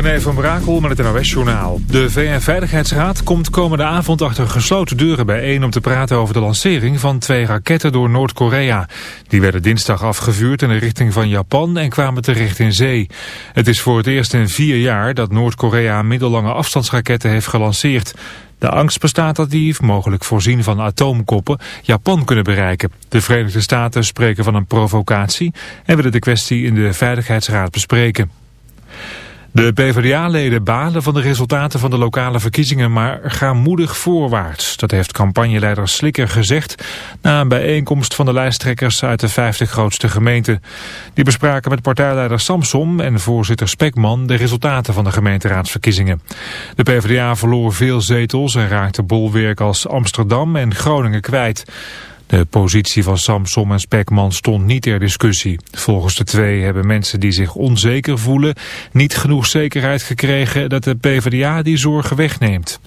René van Brakel met het NOS-journaal. De VN-veiligheidsraad komt komende avond achter gesloten deuren bijeen... om te praten over de lancering van twee raketten door Noord-Korea. Die werden dinsdag afgevuurd in de richting van Japan en kwamen terecht in zee. Het is voor het eerst in vier jaar dat Noord-Korea middellange afstandsraketten heeft gelanceerd. De angst bestaat dat die, mogelijk voorzien van atoomkoppen, Japan kunnen bereiken. De Verenigde Staten spreken van een provocatie en willen de kwestie in de Veiligheidsraad bespreken. De PvdA-leden balen van de resultaten van de lokale verkiezingen, maar gaan moedig voorwaarts. Dat heeft campagneleider Slikker gezegd na een bijeenkomst van de lijsttrekkers uit de 50 grootste gemeenten. Die bespraken met partijleider Samsom en voorzitter Spekman de resultaten van de gemeenteraadsverkiezingen. De PvdA verloor veel zetels en raakte bolwerk als Amsterdam en Groningen kwijt. De positie van Samsom en Spekman stond niet ter discussie. Volgens de twee hebben mensen die zich onzeker voelen niet genoeg zekerheid gekregen dat de PvdA die zorgen wegneemt.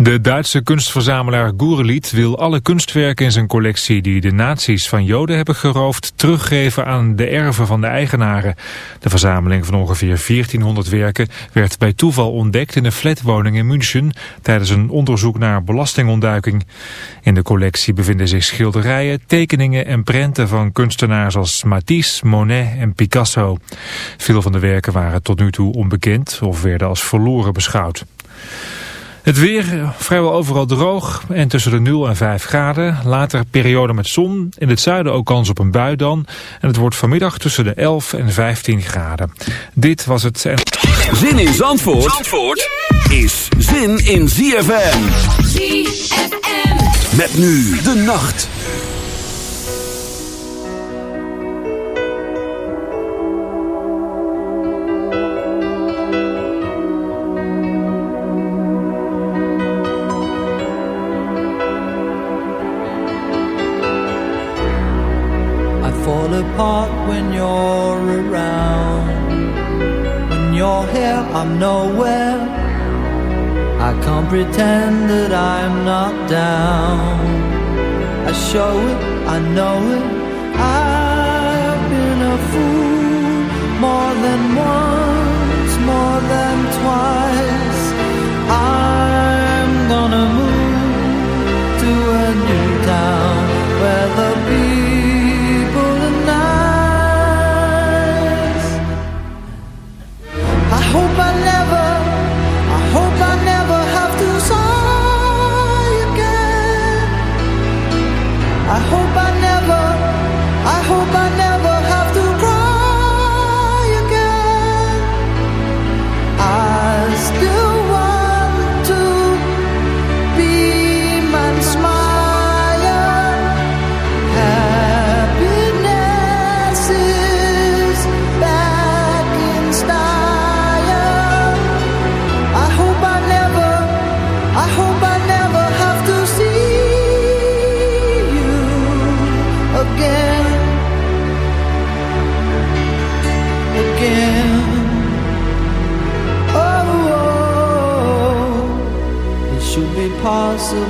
De Duitse kunstverzamelaar Goereliet wil alle kunstwerken in zijn collectie die de nazi's van Joden hebben geroofd teruggeven aan de erven van de eigenaren. De verzameling van ongeveer 1400 werken werd bij toeval ontdekt in een flatwoning in München tijdens een onderzoek naar belastingontduiking. In de collectie bevinden zich schilderijen, tekeningen en prenten van kunstenaars als Matisse, Monet en Picasso. Veel van de werken waren tot nu toe onbekend of werden als verloren beschouwd. Het weer vrijwel overal droog en tussen de 0 en 5 graden. Later periode met zon. In het zuiden ook kans op een bui dan. En het wordt vanmiddag tussen de 11 en 15 graden. Dit was het... Zin in Zandvoort, Zandvoort is zin in ZFM. ZFM. Met nu de nacht. Nowhere. I can't pretend that I'm not down. I show it, I know it.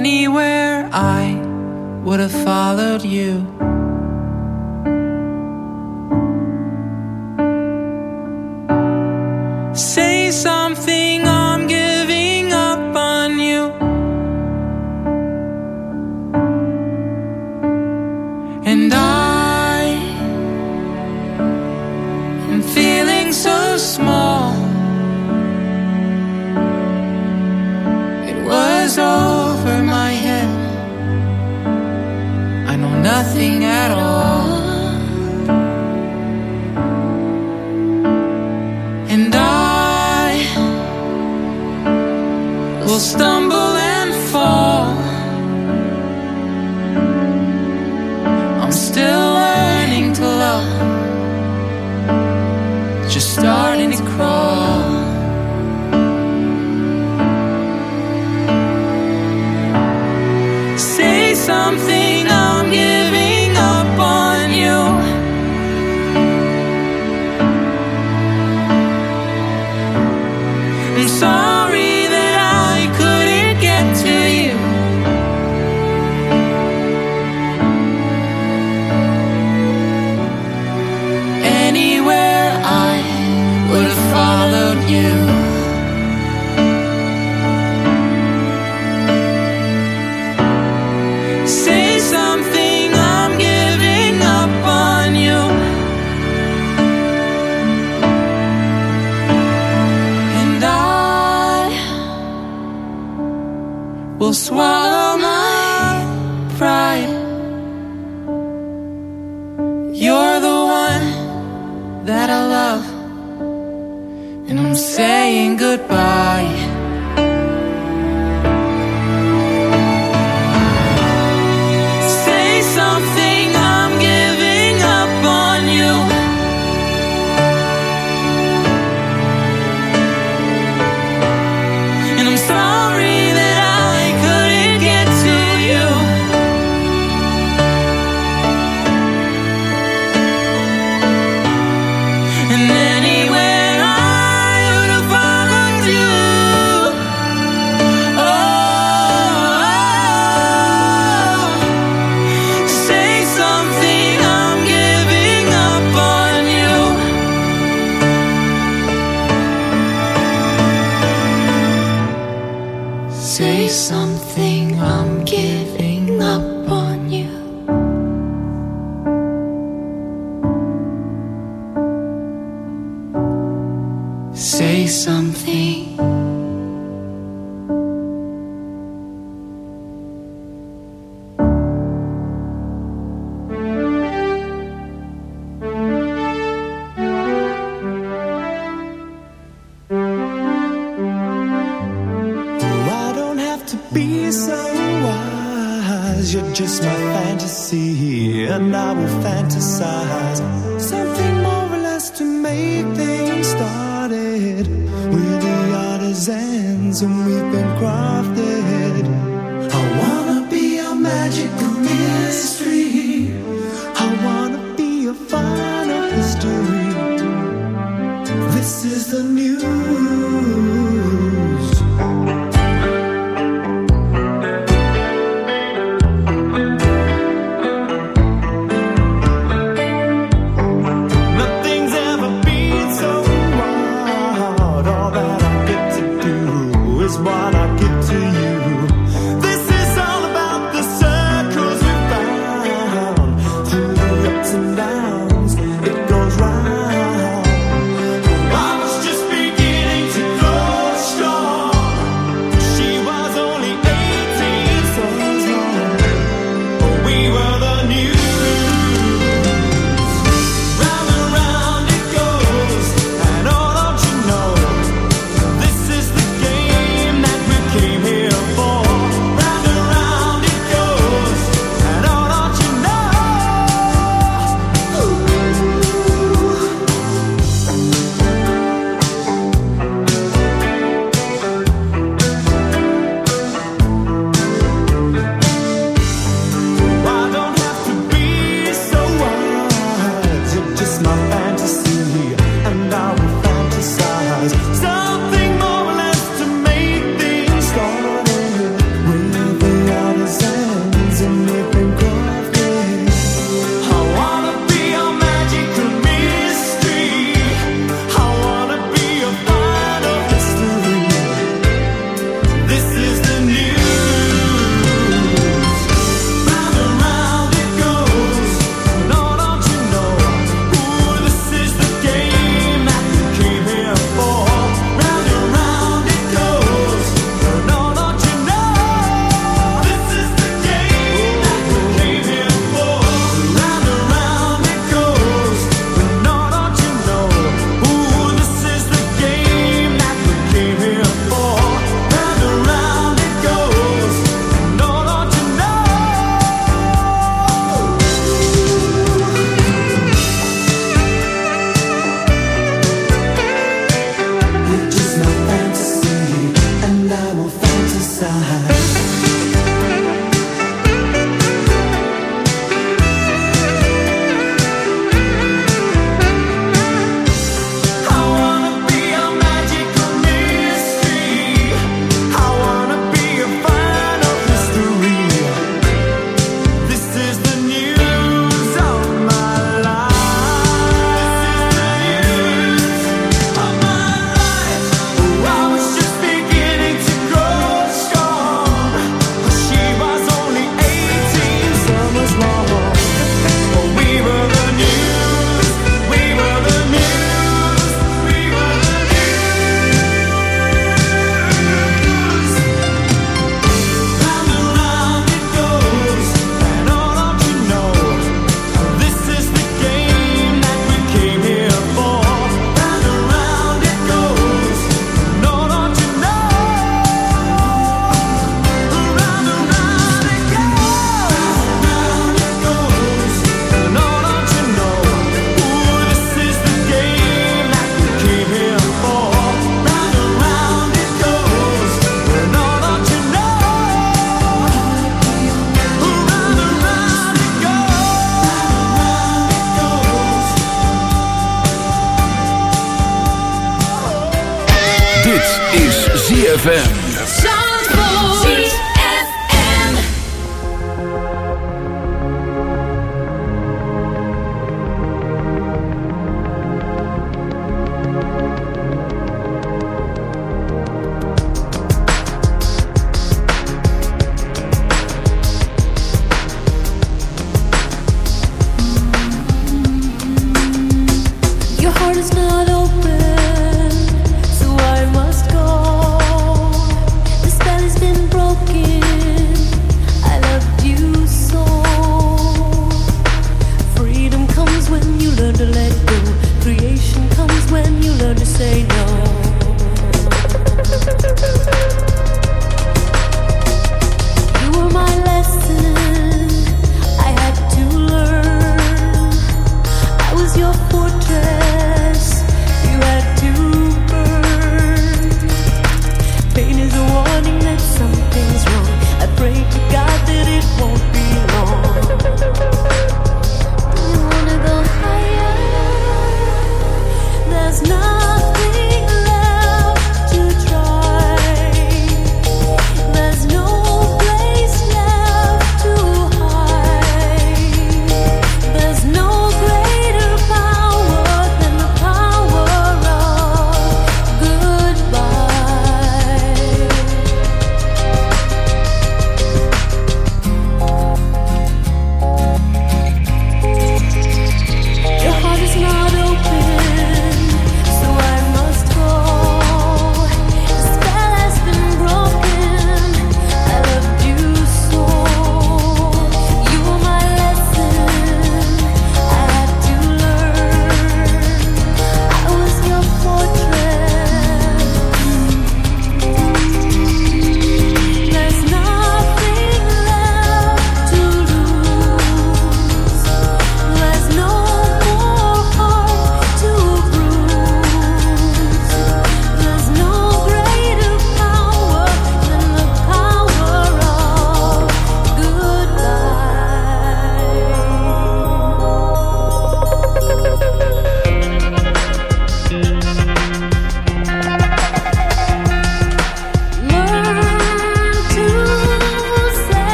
anywhere, I would have followed you. saying goodbye.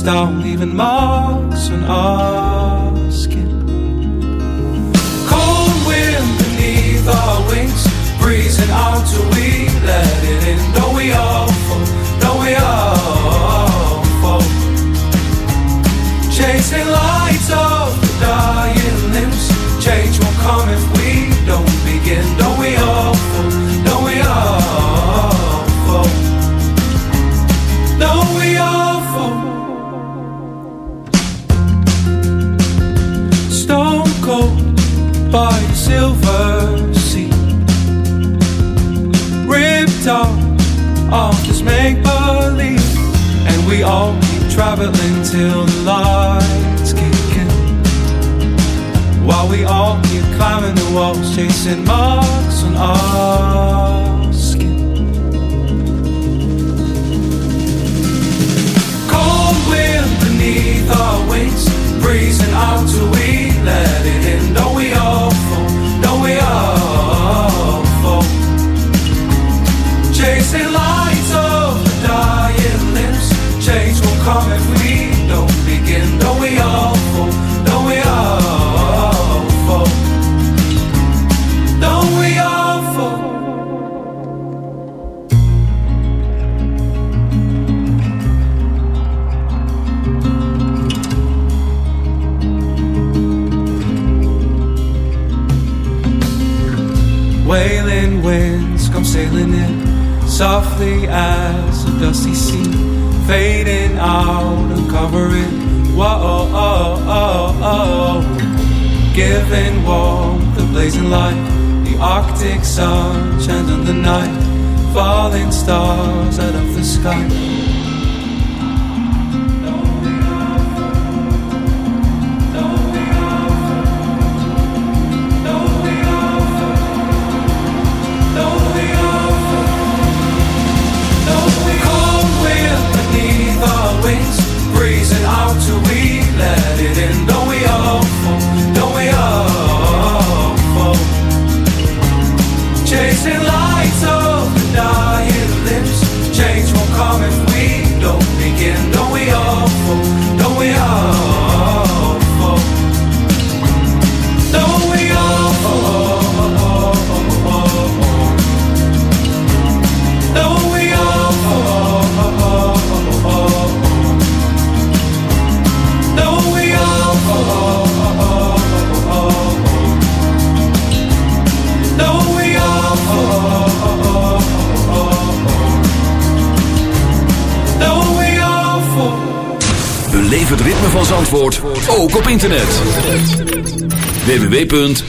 stone leaving marks on our till the lights kick in. While we all keep climbing the walls, chasing marks on our skin. Cold wind beneath our wings, breezing out to we.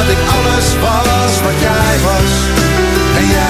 Dat ik alles was wat jij was. En jij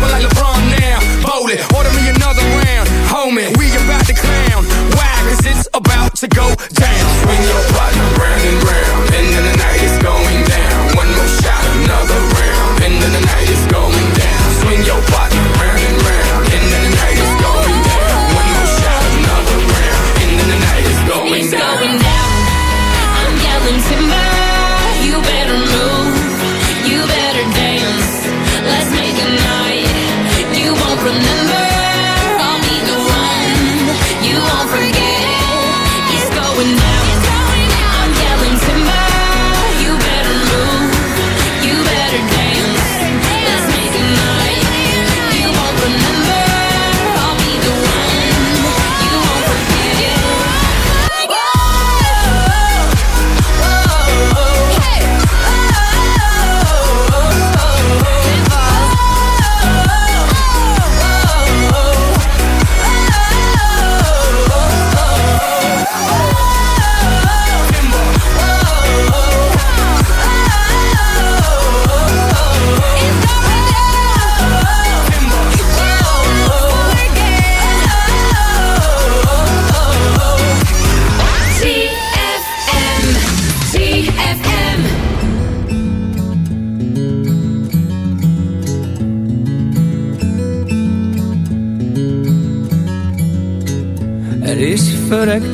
Jumping like LeBron now. Bowl it, order me another round. Homie, we about to clown. Why? Cause it's about to go down. Swing your partner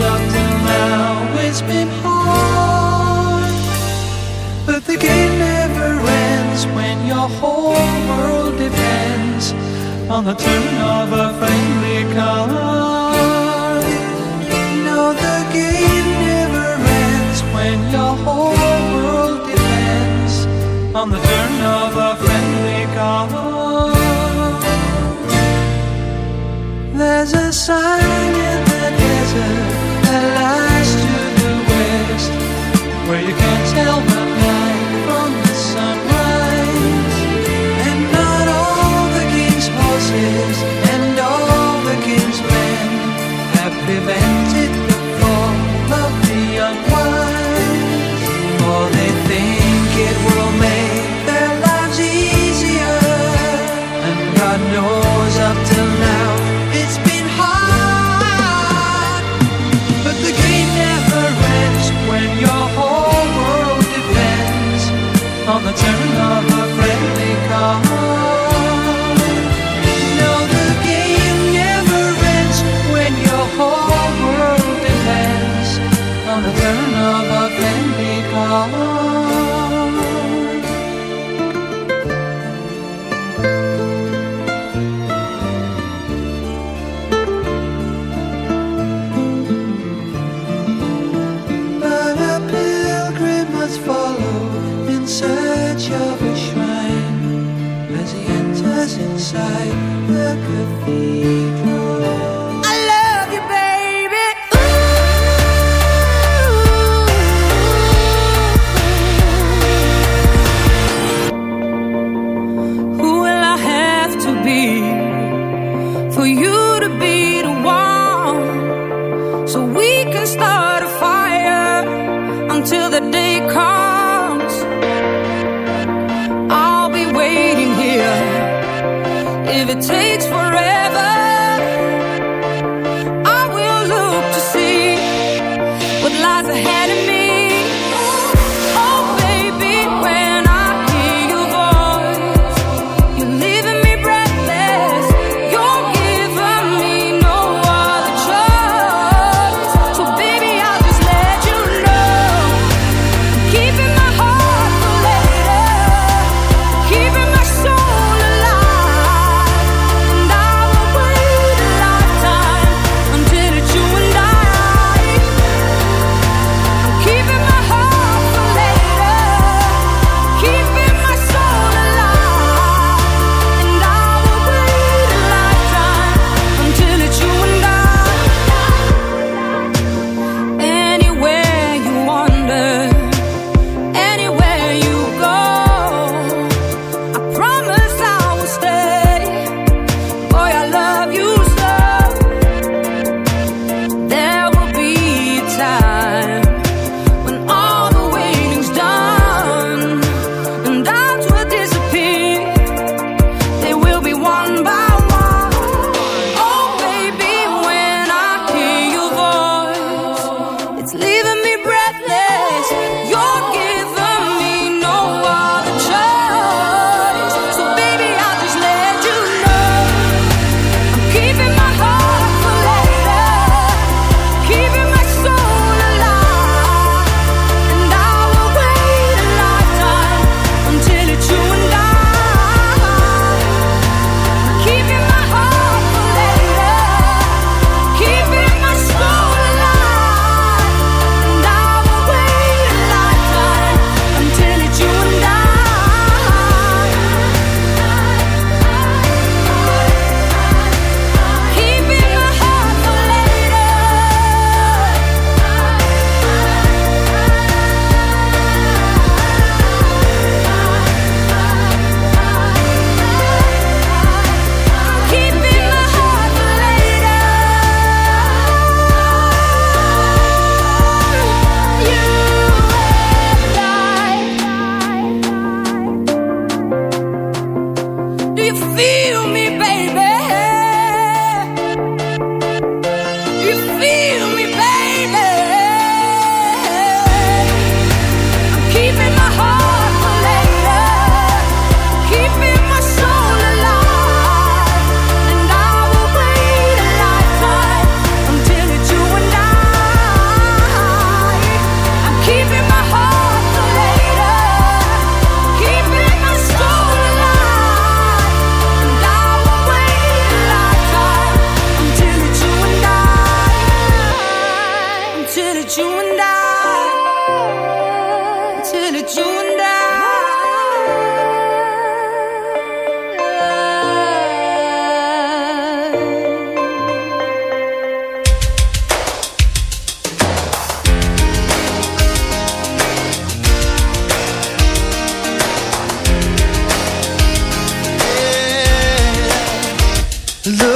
up to now, it's been hard. But the game never ends when your whole world depends on the turn of a friendly card. No, the game never ends when your whole world depends on the turn of a friendly card. There's a sign. Look